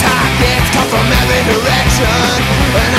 targets come from every direction.